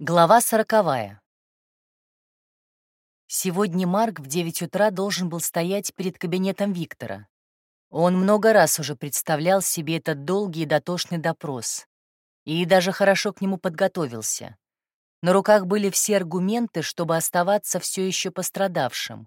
Глава сороковая. Сегодня Марк в 9 утра должен был стоять перед кабинетом Виктора. Он много раз уже представлял себе этот долгий и дотошный допрос. И даже хорошо к нему подготовился. На руках были все аргументы, чтобы оставаться все еще пострадавшим.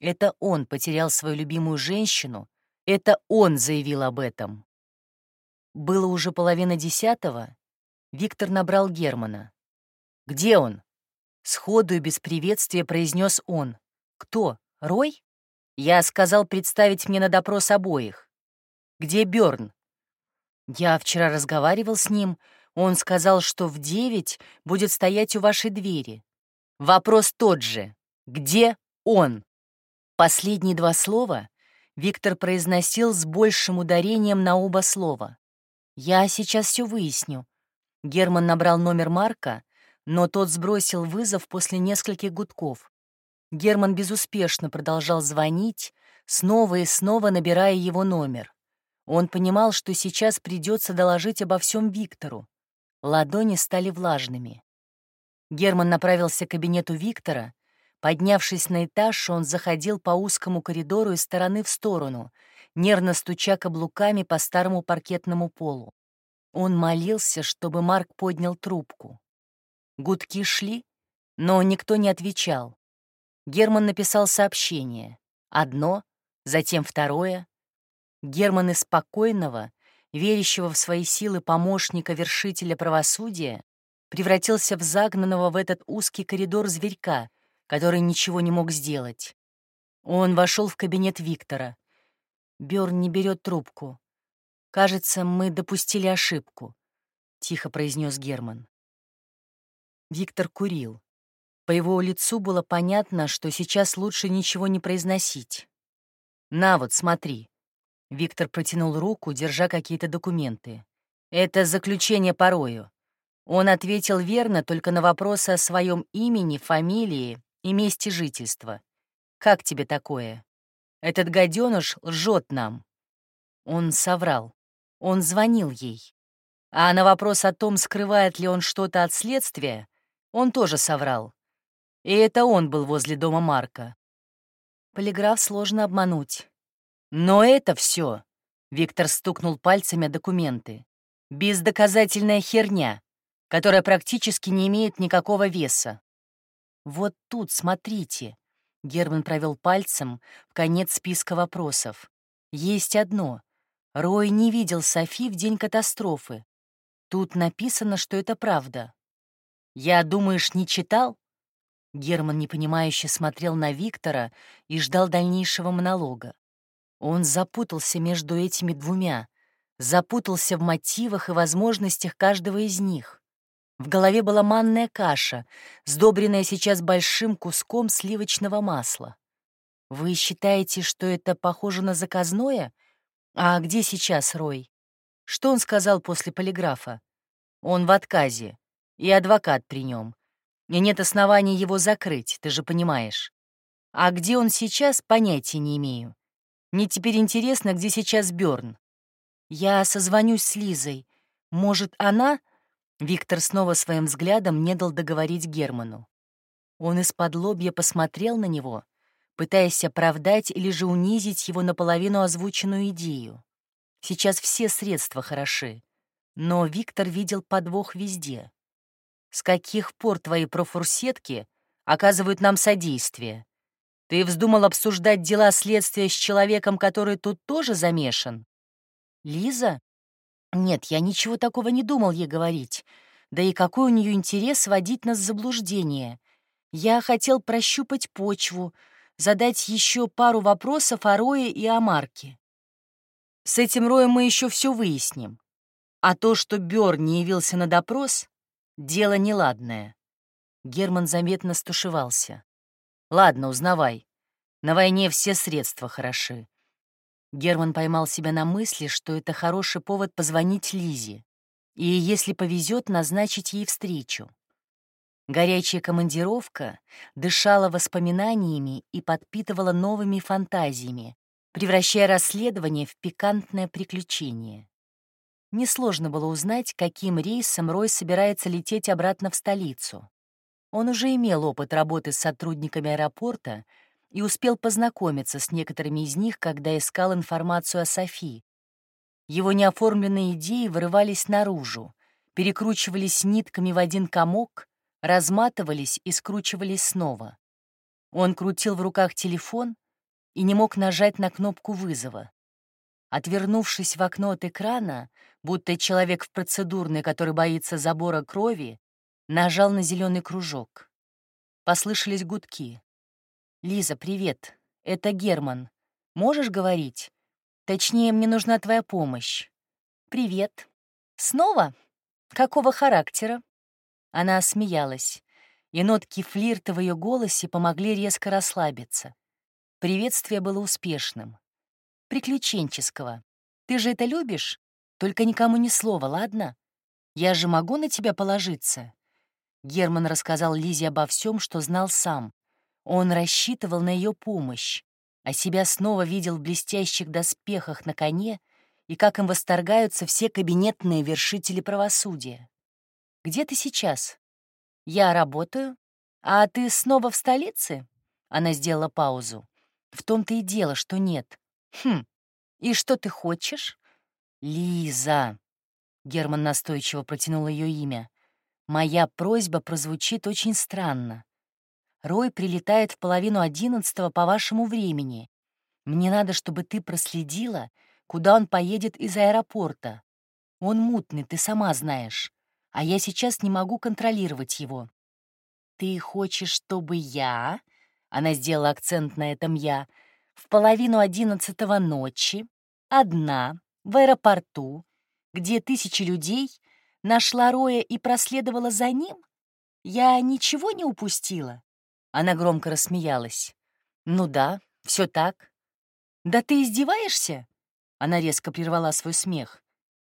Это он потерял свою любимую женщину, это он заявил об этом. Было уже половина десятого, Виктор набрал Германа. «Где он?» Сходу и без приветствия произнес он. «Кто? Рой?» Я сказал представить мне на допрос обоих. «Где Бёрн?» Я вчера разговаривал с ним. Он сказал, что в девять будет стоять у вашей двери. Вопрос тот же. Где он? Последние два слова Виктор произносил с большим ударением на оба слова. «Я сейчас все выясню». Герман набрал номер Марка, но тот сбросил вызов после нескольких гудков. Герман безуспешно продолжал звонить, снова и снова набирая его номер. Он понимал, что сейчас придется доложить обо всем Виктору. Ладони стали влажными. Герман направился к кабинету Виктора. Поднявшись на этаж, он заходил по узкому коридору из стороны в сторону, нервно стуча каблуками по старому паркетному полу. Он молился, чтобы Марк поднял трубку. Гудки шли, но никто не отвечал. Герман написал сообщение. Одно, затем второе. Герман из спокойного, верящего в свои силы помощника-вершителя правосудия, превратился в загнанного в этот узкий коридор зверька, который ничего не мог сделать. Он вошел в кабинет Виктора. Бёрн не берет трубку. «Кажется, мы допустили ошибку», — тихо произнес Герман. Виктор курил. По его лицу было понятно, что сейчас лучше ничего не произносить. «На вот, смотри». Виктор протянул руку, держа какие-то документы. «Это заключение порою». Он ответил верно только на вопросы о своем имени, фамилии и месте жительства. «Как тебе такое? Этот гаденыш лжет нам». Он соврал. Он звонил ей. А на вопрос о том, скрывает ли он что-то от следствия, он тоже соврал. И это он был возле дома Марка. Полиграф сложно обмануть. Но это все. Виктор стукнул пальцами документы. Бездоказательная херня, которая практически не имеет никакого веса. Вот тут, смотрите. Герман провел пальцем в конец списка вопросов. Есть одно. Рой не видел Софи в день катастрофы. Тут написано, что это правда. «Я, думаешь, не читал?» Герман непонимающе смотрел на Виктора и ждал дальнейшего монолога. Он запутался между этими двумя, запутался в мотивах и возможностях каждого из них. В голове была манная каша, сдобренная сейчас большим куском сливочного масла. «Вы считаете, что это похоже на заказное? А где сейчас Рой? Что он сказал после полиграфа? Он в отказе и адвокат при нем. И нет оснований его закрыть, ты же понимаешь. А где он сейчас, понятия не имею. Мне теперь интересно, где сейчас Бёрн. Я созвонюсь с Лизой. Может, она...» Виктор снова своим взглядом не дал договорить Герману. Он из-под лобья посмотрел на него, пытаясь оправдать или же унизить его наполовину озвученную идею. Сейчас все средства хороши, но Виктор видел подвох везде. С каких пор твои профурсетки оказывают нам содействие? Ты вздумал обсуждать дела следствия с человеком, который тут тоже замешан? Лиза? Нет, я ничего такого не думал ей говорить. Да и какой у нее интерес водить нас в заблуждение? Я хотел прощупать почву, задать еще пару вопросов о Рое и о Марке. С этим Роем мы еще все выясним. А то, что Бёр не явился на допрос, Дело неладное. Герман заметно стушевался. Ладно, узнавай. На войне все средства хороши. Герман поймал себя на мысли, что это хороший повод позвонить Лизе и, если повезет, назначить ей встречу. Горячая командировка дышала воспоминаниями и подпитывала новыми фантазиями, превращая расследование в пикантное приключение. Несложно было узнать, каким рейсом Рой собирается лететь обратно в столицу. Он уже имел опыт работы с сотрудниками аэропорта и успел познакомиться с некоторыми из них, когда искал информацию о Софи. Его неоформленные идеи вырывались наружу, перекручивались нитками в один комок, разматывались и скручивались снова. Он крутил в руках телефон и не мог нажать на кнопку вызова. Отвернувшись в окно от экрана, будто человек в процедурной, который боится забора крови, нажал на зеленый кружок. Послышались гудки. «Лиза, привет. Это Герман. Можешь говорить? Точнее, мне нужна твоя помощь». «Привет. Снова? Какого характера?» Она смеялась, и нотки флирта в ее голосе помогли резко расслабиться. Приветствие было успешным приключенческого. Ты же это любишь? Только никому ни слова, ладно? Я же могу на тебя положиться?» Герман рассказал Лизе обо всем, что знал сам. Он рассчитывал на ее помощь, а себя снова видел в блестящих доспехах на коне и как им восторгаются все кабинетные вершители правосудия. «Где ты сейчас?» «Я работаю. А ты снова в столице?» Она сделала паузу. «В том-то и дело, что нет. «Хм, и что ты хочешь?» «Лиза!» — Герман настойчиво протянул ее имя. «Моя просьба прозвучит очень странно. Рой прилетает в половину одиннадцатого по вашему времени. Мне надо, чтобы ты проследила, куда он поедет из аэропорта. Он мутный, ты сама знаешь, а я сейчас не могу контролировать его. Ты хочешь, чтобы я...» Она сделала акцент на этом «я», в половину одиннадцатого ночи, одна, в аэропорту, где тысячи людей, нашла Роя и проследовала за ним? Я ничего не упустила?» Она громко рассмеялась. «Ну да, все так». «Да ты издеваешься?» Она резко прервала свой смех.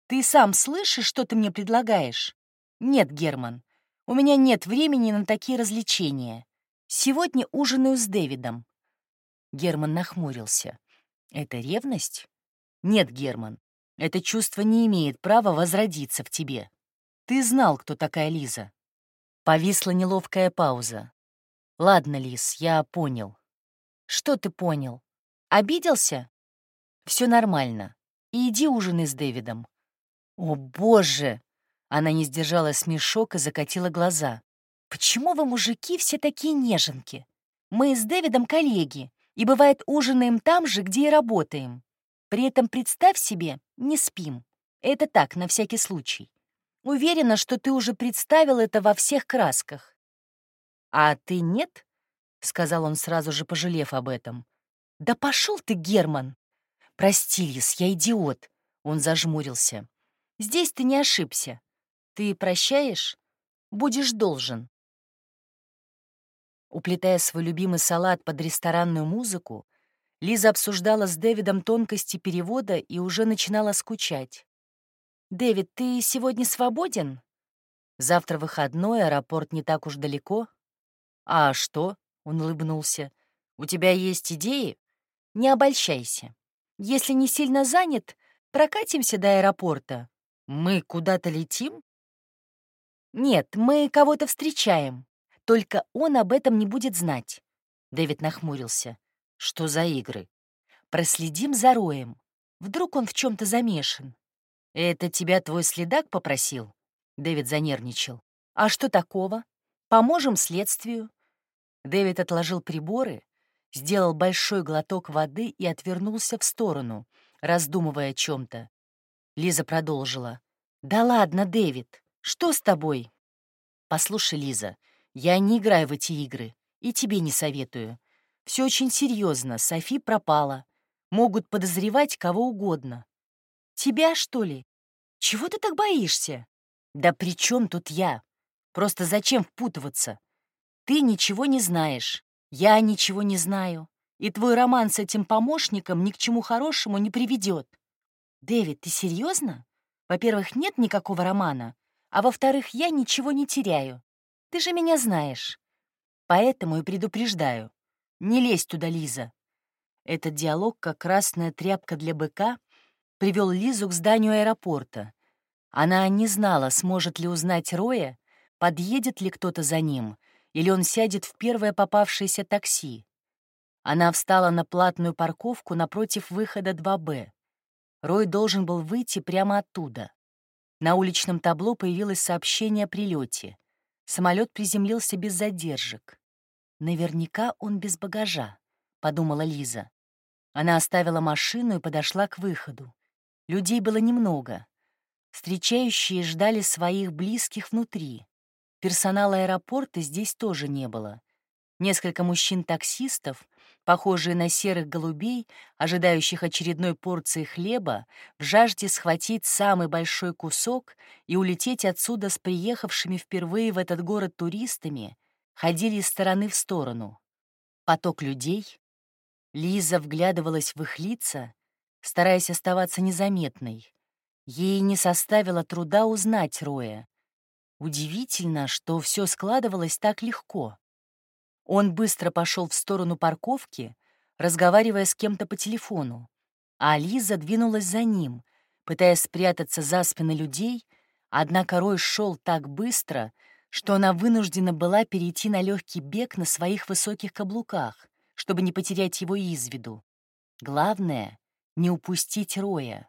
«Ты сам слышишь, что ты мне предлагаешь?» «Нет, Герман, у меня нет времени на такие развлечения. Сегодня ужинаю с Дэвидом. Герман нахмурился. «Это ревность?» «Нет, Герман, это чувство не имеет права возродиться в тебе. Ты знал, кто такая Лиза». Повисла неловкая пауза. «Ладно, Лиз, я понял». «Что ты понял? Обиделся?» Все нормально. И иди ужинай с Дэвидом». «О, боже!» Она не сдержала смешок и закатила глаза. «Почему вы, мужики, все такие неженки? Мы с Дэвидом коллеги, и бывает ужинаем там же, где и работаем. При этом, представь себе, не спим. Это так, на всякий случай. Уверена, что ты уже представил это во всех красках. «А ты нет?» — сказал он, сразу же пожалев об этом. «Да пошел ты, Герман!» «Прости, Лис, я идиот!» — он зажмурился. «Здесь ты не ошибся. Ты прощаешь? Будешь должен. Уплетая свой любимый салат под ресторанную музыку, Лиза обсуждала с Дэвидом тонкости перевода и уже начинала скучать. «Дэвид, ты сегодня свободен?» «Завтра выходной, аэропорт не так уж далеко». «А что?» — он улыбнулся. «У тебя есть идеи?» «Не обольщайся. Если не сильно занят, прокатимся до аэропорта. Мы куда-то летим?» «Нет, мы кого-то встречаем. Только он об этом не будет знать. Дэвид нахмурился. Что за игры? Проследим за Роем. Вдруг он в чем то замешан. Это тебя твой следак попросил? Дэвид занервничал. А что такого? Поможем следствию. Дэвид отложил приборы, сделал большой глоток воды и отвернулся в сторону, раздумывая о чем то Лиза продолжила. «Да ладно, Дэвид, что с тобой?» «Послушай, Лиза, я не играю в эти игры и тебе не советую. Все очень серьезно. Софи пропала. Могут подозревать кого угодно. Тебя, что ли? Чего ты так боишься? Да при чем тут я? Просто зачем впутываться? Ты ничего не знаешь. Я ничего не знаю. И твой роман с этим помощником ни к чему хорошему не приведет. Дэвид, ты серьезно? Во-первых, нет никакого романа. А во-вторых, я ничего не теряю. Ты же меня знаешь. Поэтому и предупреждаю. Не лезь туда, Лиза. Этот диалог, как красная тряпка для быка, привел Лизу к зданию аэропорта, Она не знала, сможет ли узнать Роя, подъедет ли кто-то за ним, или он сядет в первое попавшееся такси. Она встала на платную парковку напротив выхода 2Б. Рой должен был выйти прямо оттуда. На уличном табло появилось сообщение о прилете. Самолет приземлился без задержек. «Наверняка он без багажа», — подумала Лиза. Она оставила машину и подошла к выходу. Людей было немного. Встречающие ждали своих близких внутри. Персонала аэропорта здесь тоже не было. Несколько мужчин-таксистов, похожие на серых голубей, ожидающих очередной порции хлеба, в жажде схватить самый большой кусок и улететь отсюда с приехавшими впервые в этот город туристами, ходили из стороны в сторону. Поток людей. Лиза вглядывалась в их лица, стараясь оставаться незаметной. Ей не составило труда узнать Роя. Удивительно, что все складывалось так легко. Он быстро пошел в сторону парковки, разговаривая с кем-то по телефону, а Лиза двинулась за ним, пытаясь спрятаться за спины людей, однако Рой шел так быстро, что она вынуждена была перейти на легкий бег на своих высоких каблуках, чтобы не потерять его из виду. Главное — не упустить Роя.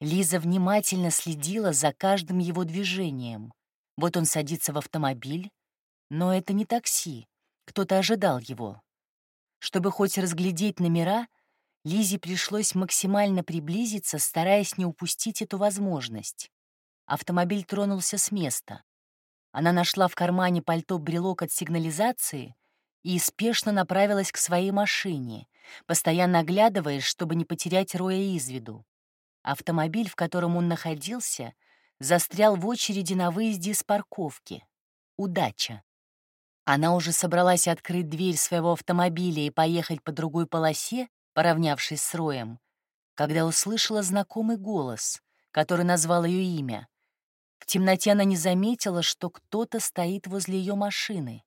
Лиза внимательно следила за каждым его движением — вот он садится в автомобиль, но это не такси, кто-то ожидал его. Чтобы хоть разглядеть номера, Лизе пришлось максимально приблизиться, стараясь не упустить эту возможность. Автомобиль тронулся с места. Она нашла в кармане пальто брелок от сигнализации и спешно направилась к своей машине, постоянно оглядываясь, чтобы не потерять Роя из виду. Автомобиль, в котором он находился, застрял в очереди на выезде из парковки. Удача. Она уже собралась открыть дверь своего автомобиля и поехать по другой полосе, поравнявшись с Роем, когда услышала знакомый голос, который назвал ее имя. В темноте она не заметила, что кто-то стоит возле ее машины.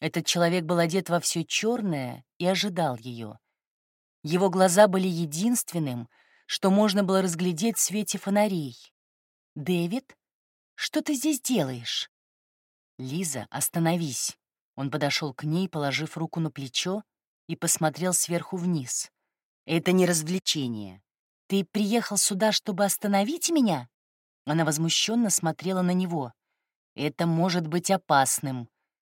Этот человек был одет во все черное и ожидал ее. Его глаза были единственным, что можно было разглядеть в свете фонарей. «Дэвид, что ты здесь делаешь?» «Лиза, остановись!» Он подошел к ней, положив руку на плечо и посмотрел сверху вниз. «Это не развлечение. Ты приехал сюда, чтобы остановить меня?» Она возмущенно смотрела на него. «Это может быть опасным.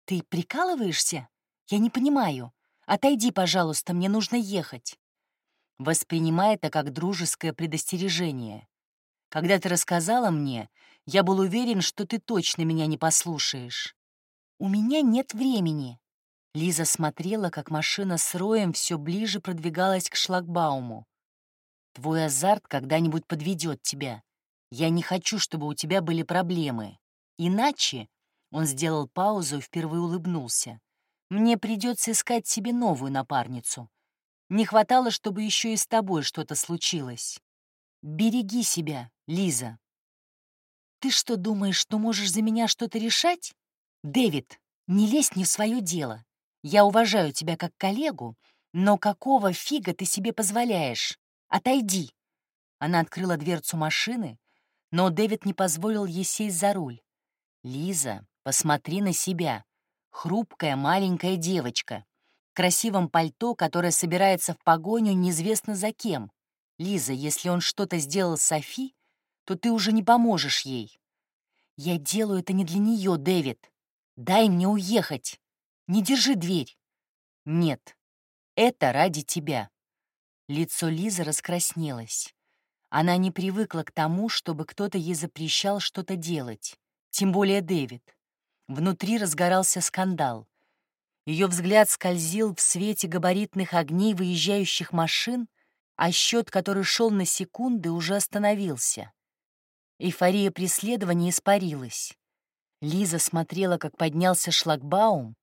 Ты прикалываешься? Я не понимаю. Отойди, пожалуйста, мне нужно ехать». Воспринимай это как дружеское предостережение. Когда ты рассказала мне, я был уверен, что ты точно меня не послушаешь. У меня нет времени. Лиза смотрела, как машина с роем все ближе продвигалась к шлагбауму. Твой азарт когда-нибудь подведет тебя. Я не хочу, чтобы у тебя были проблемы. Иначе, он сделал паузу и впервые улыбнулся, мне придется искать себе новую напарницу. Не хватало, чтобы еще и с тобой что-то случилось. Береги себя, Лиза. Ты что, думаешь, что можешь за меня что-то решать? Дэвид, не лезь не в свое дело. Я уважаю тебя как коллегу, но какого фига ты себе позволяешь? Отойди. Она открыла дверцу машины, но Дэвид не позволил ей сесть за руль. Лиза, посмотри на себя. Хрупкая маленькая девочка. В красивом пальто, которое собирается в погоню неизвестно за кем. Лиза, если он что-то сделал Софи, то ты уже не поможешь ей. Я делаю это не для нее, Дэвид. Дай мне уехать. Не держи дверь. Нет, это ради тебя. Лицо Лизы раскраснелось. Она не привыкла к тому, чтобы кто-то ей запрещал что-то делать, тем более Дэвид. Внутри разгорался скандал. Ее взгляд скользил в свете габаритных огней выезжающих машин, а счет, который шел на секунды, уже остановился. Эйфория преследования испарилась. Лиза смотрела, как поднялся шлагбаум,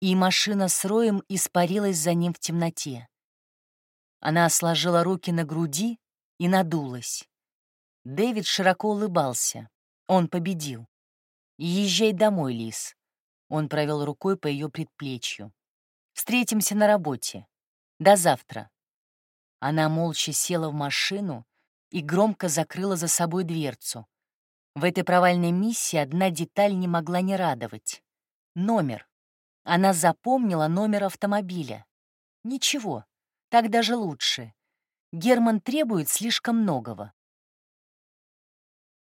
и машина с роем испарилась за ним в темноте. Она сложила руки на груди и надулась. Дэвид широко улыбался. Он победил. «Езжай домой, Лиз». Он провел рукой по ее предплечью. «Встретимся на работе. До завтра». Она молча села в машину и громко закрыла за собой дверцу, В этой провальной миссии одна деталь не могла не радовать. Номер. Она запомнила номер автомобиля. Ничего, так даже лучше. Герман требует слишком многого.